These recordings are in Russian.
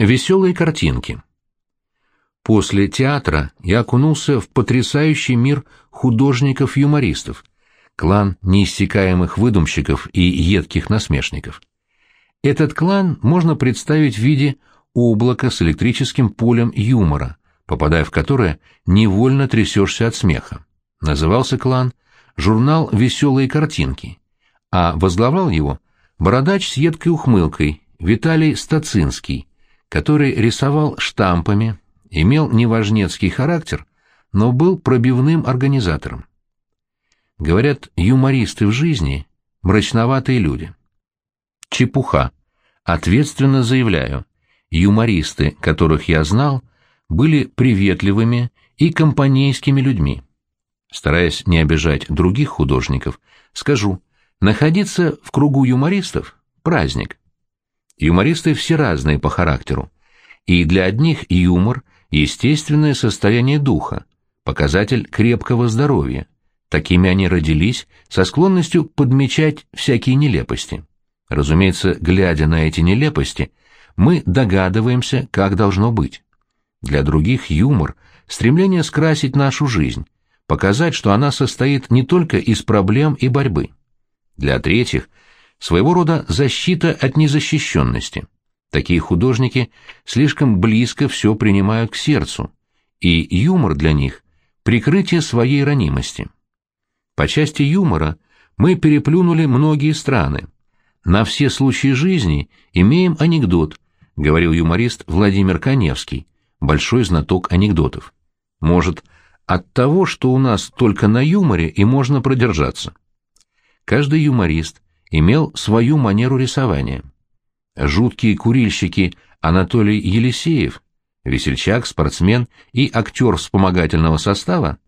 Веселые картинки. После театра я окунулся в потрясающий мир художников-юмористов, клан неиссякаемых выдумщиков и едких насмешников. Этот клан можно представить в виде облака с электрическим полем юмора, попадая в которое невольно трясешься от смеха. Назывался клан журнал «Веселые картинки», а возглавлял его бородач с едкой ухмылкой Виталий Стацинский, который рисовал штампами, имел неважнецкий характер, но был пробивным организатором. Говорят, юмористы в жизни – мрачноватые люди. Чепуха. Ответственно заявляю, юмористы, которых я знал, были приветливыми и компанейскими людьми. Стараясь не обижать других художников, скажу, находиться в кругу юмористов – праздник. Юмористы все разные по характеру. И для одних юмор – естественное состояние духа, показатель крепкого здоровья. Такими они родились, со склонностью подмечать всякие нелепости. Разумеется, глядя на эти нелепости, мы догадываемся, как должно быть. Для других юмор – стремление скрасить нашу жизнь, показать, что она состоит не только из проблем и борьбы. Для третьих – своего рода защита от незащищенности. Такие художники слишком близко все принимают к сердцу, и юмор для них – прикрытие своей ранимости. По части юмора мы переплюнули многие страны. На все случаи жизни имеем анекдот, говорил юморист Владимир Коневский, большой знаток анекдотов. Может, от того, что у нас только на юморе и можно продержаться. Каждый юморист имел свою манеру рисования. Жуткие курильщики Анатолий Елисеев, весельчак, спортсмен и актер вспомогательного состава,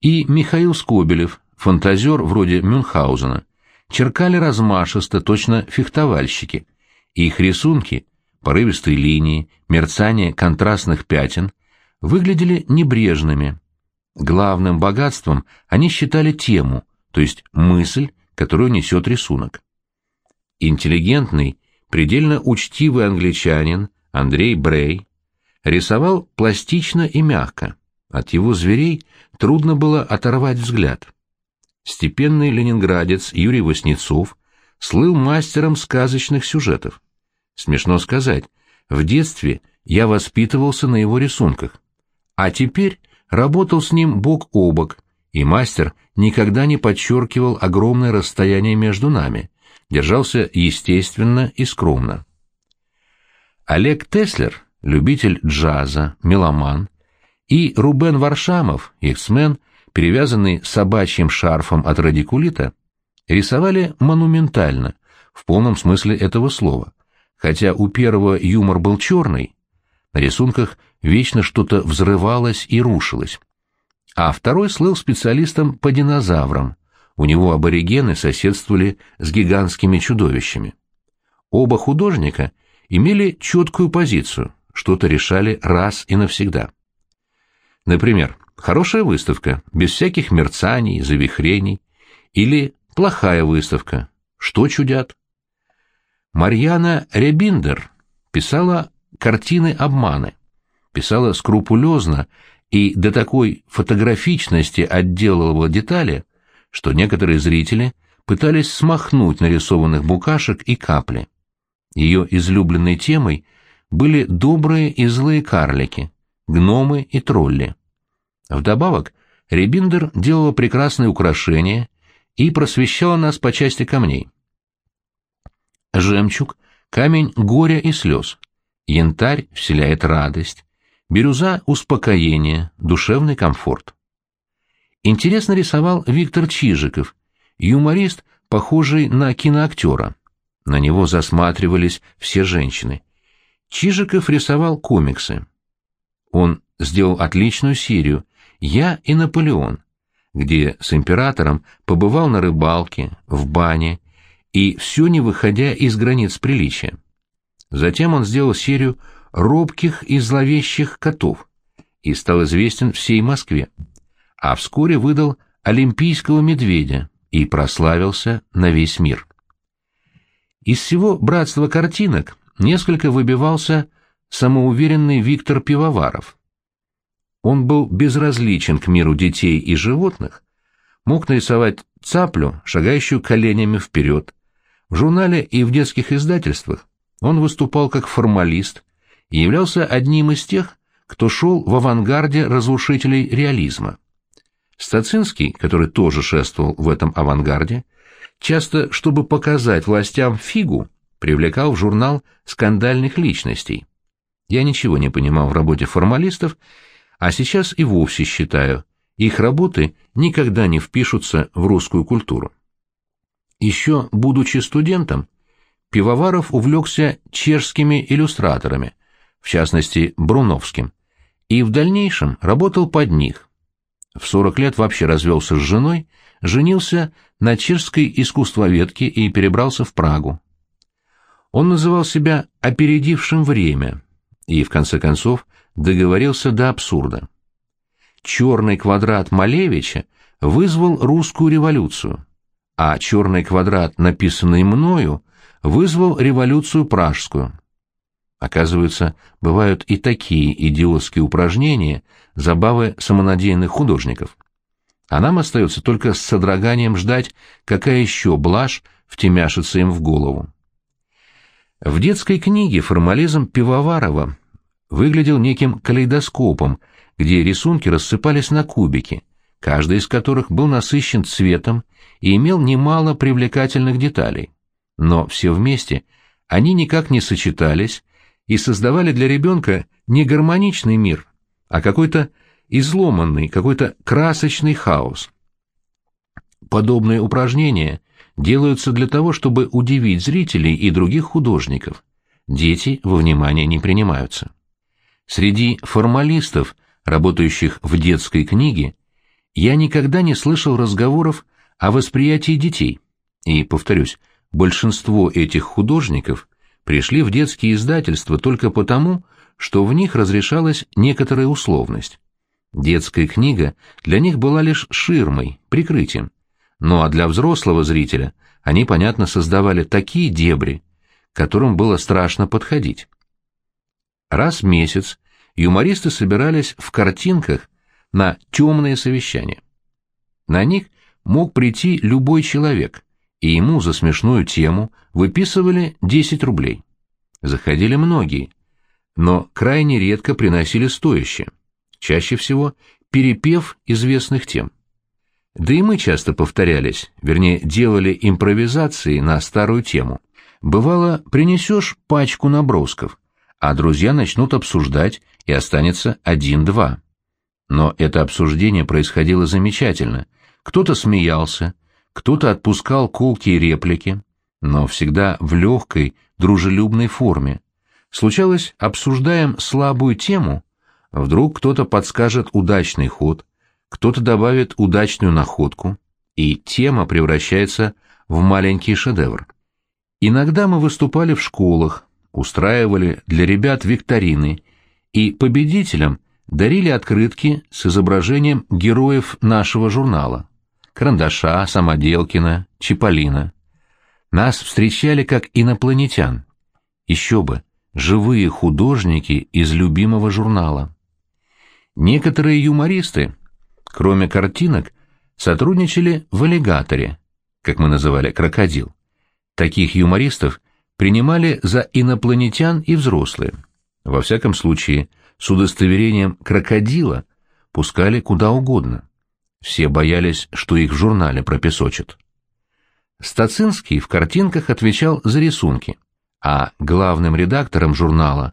и Михаил Скобелев, фантазер вроде Мюнхгаузена, черкали размашисто, точно фехтовальщики. Их рисунки, порывистые линии, мерцание контрастных пятен, выглядели небрежными. Главным богатством они считали тему, то есть мысль, которую несет рисунок. Интеллигентный, предельно учтивый англичанин Андрей Брей рисовал пластично и мягко. От его зверей трудно было оторвать взгляд. Степенный ленинградец Юрий Васнецов слыл мастером сказочных сюжетов. Смешно сказать, в детстве я воспитывался на его рисунках, а теперь работал с ним бок о бок, и мастер никогда не подчеркивал огромное расстояние между нами, держался естественно и скромно. Олег Теслер, любитель джаза, меломан, и Рубен Варшамов, эксмен, перевязанный собачьим шарфом от радикулита, рисовали монументально, в полном смысле этого слова, хотя у первого юмор был черный, на рисунках вечно что-то взрывалось и рушилось. А второй слыл специалистом по динозаврам, у него аборигены соседствовали с гигантскими чудовищами. Оба художника имели четкую позицию, что-то решали раз и навсегда. Например, хорошая выставка, без всяких мерцаний, завихрений, или плохая выставка, что чудят. Марьяна Ребиндер писала картины-обманы, писала скрупулезно и до такой фотографичности отделывала детали, что некоторые зрители пытались смахнуть нарисованных букашек и капли. Ее излюбленной темой были добрые и злые карлики, гномы и тролли. Вдобавок, Ребиндер делала прекрасные украшения и просвещала нас по части камней. Жемчуг — камень горя и слез, янтарь вселяет радость, бирюза — успокоение, душевный комфорт. Интересно рисовал Виктор Чижиков, юморист, похожий на киноактера. На него засматривались все женщины. Чижиков рисовал комиксы. Он сделал отличную серию «Я и Наполеон», где с императором побывал на рыбалке, в бане, и все не выходя из границ приличия. Затем он сделал серию «Робких и зловещих котов» и стал известен всей Москве а вскоре выдал олимпийского медведя и прославился на весь мир. Из всего братства картинок несколько выбивался самоуверенный Виктор Пивоваров. Он был безразличен к миру детей и животных, мог нарисовать цаплю, шагающую коленями вперед. В журнале и в детских издательствах он выступал как формалист и являлся одним из тех, кто шел в авангарде разрушителей реализма. Стацинский, который тоже шествовал в этом авангарде, часто, чтобы показать властям фигу, привлекал в журнал скандальных личностей. Я ничего не понимал в работе формалистов, а сейчас и вовсе считаю, их работы никогда не впишутся в русскую культуру. Еще будучи студентом, Пивоваров увлекся чешскими иллюстраторами, в частности Бруновским, и в дальнейшем работал под них. В 40 лет вообще развелся с женой, женился на чешской искусствоведке и перебрался в Прагу. Он называл себя «опередившим время» и, в конце концов, договорился до абсурда. Черный квадрат Малевича вызвал русскую революцию, а черный квадрат, написанный мною, вызвал революцию пражскую. Оказывается, бывают и такие идиотские упражнения, забавы самонадеянных художников. А нам остается только с содроганием ждать, какая еще блажь втемяшится им в голову. В детской книге формализм Пивоварова выглядел неким калейдоскопом, где рисунки рассыпались на кубики, каждый из которых был насыщен цветом и имел немало привлекательных деталей. Но все вместе они никак не сочетались и создавали для ребенка не гармоничный мир, а какой-то изломанный, какой-то красочный хаос. Подобные упражнения делаются для того, чтобы удивить зрителей и других художников. Дети во внимание не принимаются. Среди формалистов, работающих в детской книге, я никогда не слышал разговоров о восприятии детей. И, повторюсь, большинство этих художников пришли в детские издательства только потому, что в них разрешалась некоторая условность. Детская книга для них была лишь ширмой, прикрытием. Ну а для взрослого зрителя они, понятно, создавали такие дебри, которым было страшно подходить. Раз в месяц юмористы собирались в картинках на темные совещания. На них мог прийти любой человек, и ему за смешную тему выписывали 10 рублей. Заходили многие, но крайне редко приносили стоящее, чаще всего перепев известных тем. Да и мы часто повторялись, вернее, делали импровизации на старую тему. Бывало, принесешь пачку набросков, а друзья начнут обсуждать, и останется один-два. Но это обсуждение происходило замечательно. Кто-то смеялся, кто-то отпускал колкие реплики, но всегда в легкой, дружелюбной форме. Случалось, обсуждаем слабую тему, вдруг кто-то подскажет удачный ход, кто-то добавит удачную находку, и тема превращается в маленький шедевр. Иногда мы выступали в школах, устраивали для ребят викторины, и победителям дарили открытки с изображением героев нашего журнала. Карандаша, Самоделкина, Чиполлино. Нас встречали как инопланетян. Еще бы, живые художники из любимого журнала. Некоторые юмористы, кроме картинок, сотрудничали в аллигаторе, как мы называли крокодил. Таких юмористов принимали за инопланетян и взрослые. Во всяком случае, с удостоверением крокодила пускали куда угодно. Все боялись, что их в журнале пропесочат. Стацинский в картинках отвечал за рисунки, а главным редактором журнала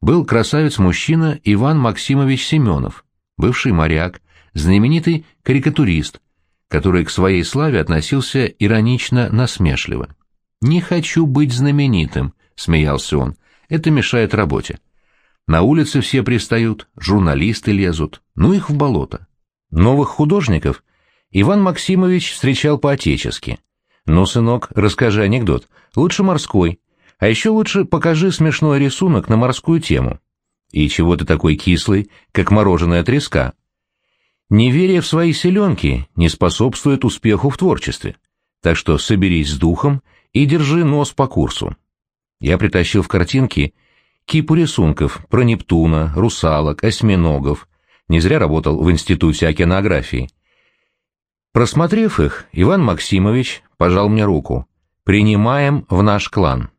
был красавец-мужчина Иван Максимович Семенов, бывший моряк, знаменитый карикатурист, который к своей славе относился иронично-насмешливо. «Не хочу быть знаменитым», — смеялся он, — «это мешает работе. На улице все пристают, журналисты лезут, ну их в болото». Новых художников Иван Максимович встречал по-отечески. «Ну, сынок, расскажи анекдот. Лучше морской. А еще лучше покажи смешной рисунок на морскую тему. И чего ты такой кислый, как мороженая треска?» Неверие в свои селенки не способствует успеху в творчестве. Так что соберись с духом и держи нос по курсу. Я притащил в картинки кипу рисунков про Нептуна, русалок, осьминогов. Не зря работал в Институте океанографии. Просмотрев их, Иван Максимович пожал мне руку. «Принимаем в наш клан».